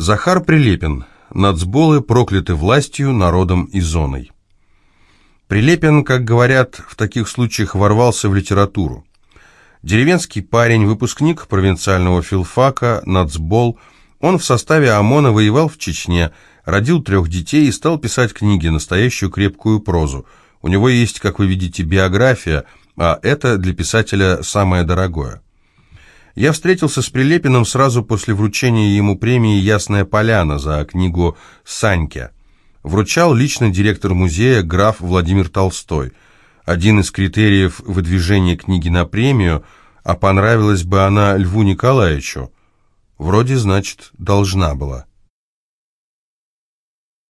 Захар Прилепин. Нацболы прокляты властью, народом и зоной. Прилепин, как говорят, в таких случаях ворвался в литературу. Деревенский парень, выпускник провинциального филфака, нацбол, он в составе ОМОНа воевал в Чечне, родил трех детей и стал писать книги, настоящую крепкую прозу. У него есть, как вы видите, биография, а это для писателя самое дорогое. Я встретился с Прилепиным сразу после вручения ему премии «Ясная поляна» за книгу «Саньке». Вручал лично директор музея граф Владимир Толстой – один из критериев выдвижения книги на премию, а понравилась бы она Льву Николаевичу. Вроде, значит, должна была.